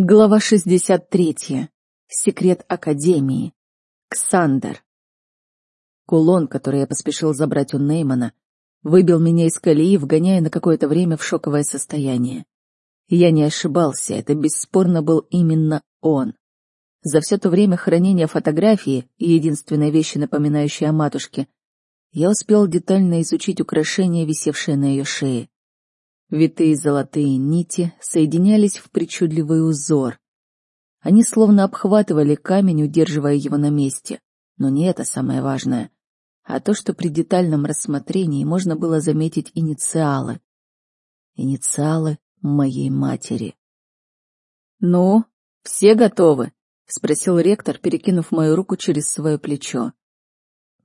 Глава 63. Секрет Академии. Ксандер. Кулон, который я поспешил забрать у Неймана, выбил меня из колеи, вгоняя на какое-то время в шоковое состояние. Я не ошибался, это бесспорно был именно он. За все то время хранения фотографии и единственной вещи, напоминающей о матушке, я успел детально изучить украшения, висевшие на ее шее. Витые золотые нити соединялись в причудливый узор. Они словно обхватывали камень, удерживая его на месте. Но не это самое важное, а то, что при детальном рассмотрении можно было заметить инициалы. Инициалы моей матери. «Ну, все готовы?» — спросил ректор, перекинув мою руку через свое плечо.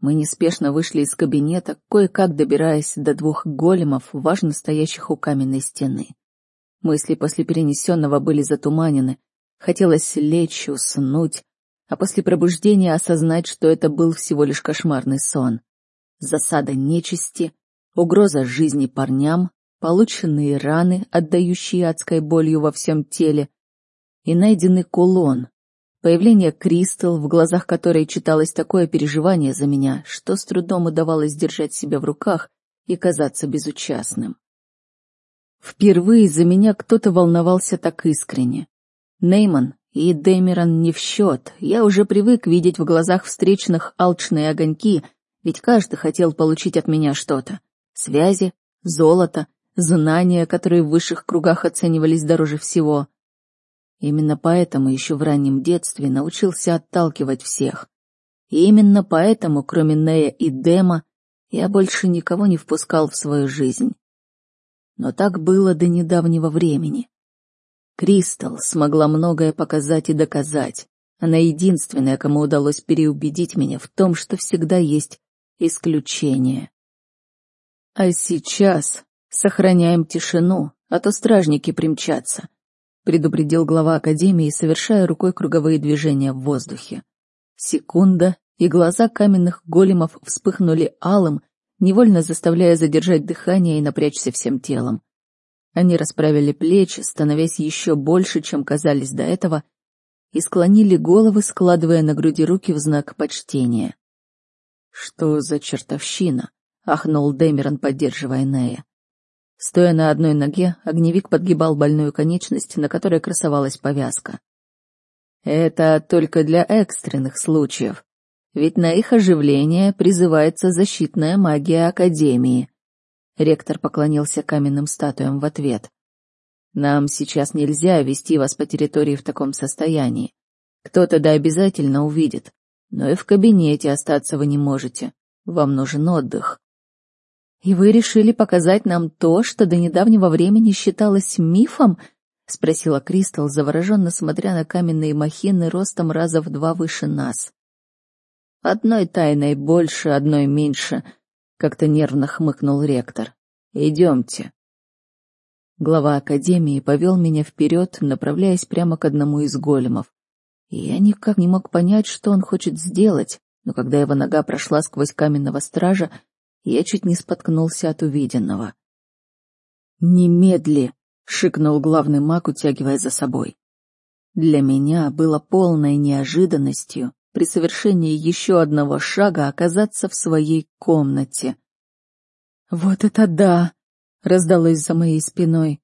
Мы неспешно вышли из кабинета, кое-как добираясь до двух големов, важно стоящих у каменной стены. Мысли после перенесенного были затуманены. Хотелось лечь, уснуть, а после пробуждения осознать, что это был всего лишь кошмарный сон. Засада нечисти, угроза жизни парням, полученные раны, отдающие адской болью во всем теле, и найденный кулон, Появление Кристал, в глазах которой читалось такое переживание за меня, что с трудом удавалось держать себя в руках и казаться безучастным. Впервые за меня кто-то волновался так искренне. Нейман и Дэмерон не в счет. Я уже привык видеть в глазах встречных алчные огоньки, ведь каждый хотел получить от меня что-то. Связи, золото, знания, которые в высших кругах оценивались дороже всего. Именно поэтому еще в раннем детстве научился отталкивать всех. И именно поэтому, кроме Нея и Дема, я больше никого не впускал в свою жизнь. Но так было до недавнего времени. Кристал смогла многое показать и доказать. Она единственная, кому удалось переубедить меня в том, что всегда есть исключение. А сейчас сохраняем тишину, а то стражники примчатся предупредил глава Академии, совершая рукой круговые движения в воздухе. Секунда, и глаза каменных големов вспыхнули алым, невольно заставляя задержать дыхание и напрячься всем телом. Они расправили плечи, становясь еще больше, чем казались до этого, и склонили головы, складывая на груди руки в знак почтения. «Что за чертовщина?» — ахнул Дэмерон, поддерживая Нея. Стоя на одной ноге, огневик подгибал больную конечность, на которой красовалась повязка. Это только для экстренных случаев, ведь на их оживление призывается защитная магия Академии. Ректор поклонился каменным статуям в ответ. Нам сейчас нельзя вести вас по территории в таком состоянии. Кто-то да обязательно увидит, но и в кабинете остаться вы не можете. Вам нужен отдых. «И вы решили показать нам то, что до недавнего времени считалось мифом?» — спросила Кристал, завороженно смотря на каменные махины ростом раза в два выше нас. «Одной тайной больше, одной меньше», — как-то нервно хмыкнул ректор. «Идемте». Глава Академии повел меня вперед, направляясь прямо к одному из големов. Я никак не мог понять, что он хочет сделать, но когда его нога прошла сквозь каменного стража, я чуть не споткнулся от увиденного. «Немедли!» — шикнул главный маг, утягивая за собой. Для меня было полной неожиданностью при совершении еще одного шага оказаться в своей комнате. «Вот это да!» — раздалось за моей спиной.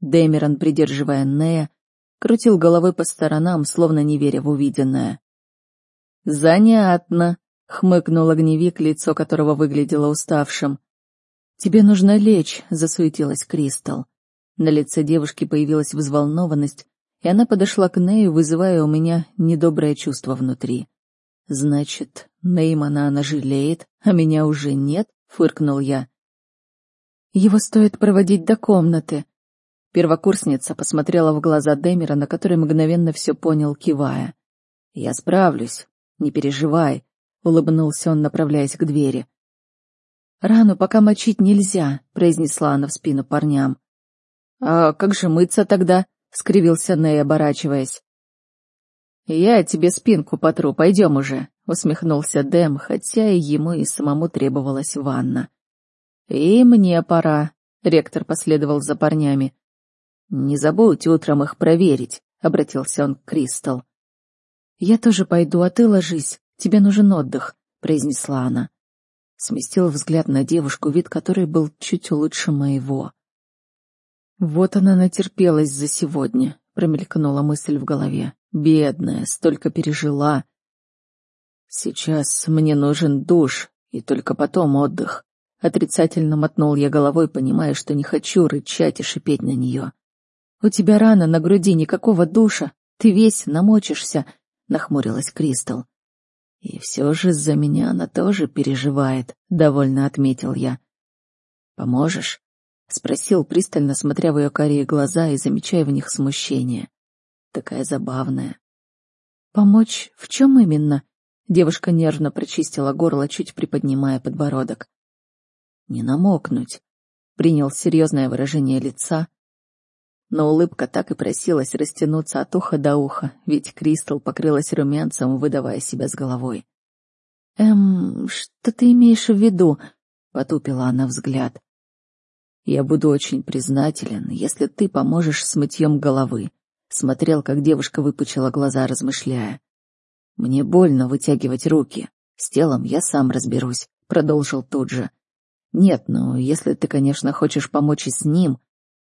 Дэмерон, придерживая Нея, крутил головой по сторонам, словно не веря в увиденное. «Занятно!» Хмыкнул огневик, лицо которого выглядело уставшим. «Тебе нужно лечь», — засуетилась Кристал. На лице девушки появилась взволнованность, и она подошла к Нею, вызывая у меня недоброе чувство внутри. «Значит, Неймана она жалеет, а меня уже нет?» — фыркнул я. «Его стоит проводить до комнаты». Первокурсница посмотрела в глаза Демера, на который мгновенно все понял, кивая. «Я справлюсь, не переживай», — улыбнулся он, направляясь к двери. «Рану пока мочить нельзя», — произнесла она в спину парням. «А как же мыться тогда?» — скривился Ней, оборачиваясь. «Я тебе спинку потру, пойдем уже», — усмехнулся Дэм, хотя и ему и самому требовалась ванна. «И мне пора», — ректор последовал за парнями. «Не забудь утром их проверить», — обратился он к Кристал. «Я тоже пойду, а ты ложись. Тебе нужен отдых», — произнесла она. Сместил взгляд на девушку, вид которой был чуть лучше моего. «Вот она натерпелась за сегодня», — промелькнула мысль в голове. «Бедная, столько пережила». «Сейчас мне нужен душ, и только потом отдых». Отрицательно мотнул я головой, понимая, что не хочу рычать и шипеть на нее. «У тебя рана на груди, никакого душа. Ты весь намочишься», — нахмурилась Кристал. «И все же за меня она тоже переживает», — довольно отметил я. «Поможешь?» — спросил, пристально смотря в ее карие глаза и замечая в них смущение. Такая забавная. «Помочь в чем именно?» Девушка нервно прочистила горло, чуть приподнимая подбородок. «Не намокнуть», — принял серьезное выражение лица, но улыбка так и просилась растянуться от уха до уха, ведь Кристал покрылась румянцем, выдавая себя с головой. «Эм, что ты имеешь в виду?» — потупила она взгляд. «Я буду очень признателен, если ты поможешь с мытьем головы», — смотрел, как девушка выпучила глаза, размышляя. «Мне больно вытягивать руки. С телом я сам разберусь», — продолжил тут же. «Нет, ну, если ты, конечно, хочешь помочь и с ним...»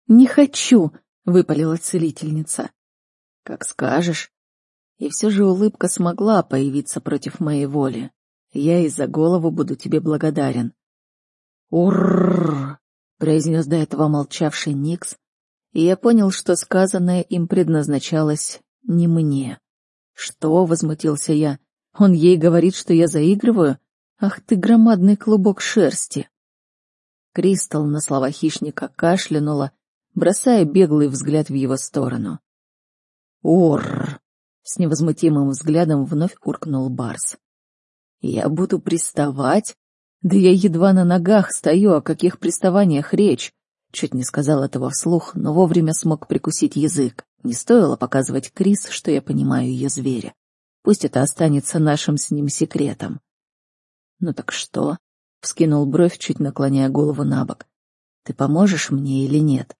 «Не хочу!» — выпалила целительница. «Как скажешь». И все же улыбка смогла появиться против моей воли. Я и за голову буду тебе благодарен. «Урррр!» — произнес до этого молчавший Никс, и я понял, что сказанное им предназначалось не мне. «Что?» — возмутился я. «Он ей говорит, что я заигрываю? Ах ты, громадный клубок шерсти!» Кристал на слова хищника кашлянула, бросая беглый взгляд в его сторону. «Орр!» — с невозмутимым взглядом вновь уркнул Барс. «Я буду приставать? Да я едва на ногах стою, о каких приставаниях речь?» Чуть не сказал этого вслух, но вовремя смог прикусить язык. Не стоило показывать Крис, что я понимаю ее зверя. Пусть это останется нашим с ним секретом. «Ну так что?» — вскинул бровь, чуть наклоняя голову на бок. «Ты поможешь мне или нет?»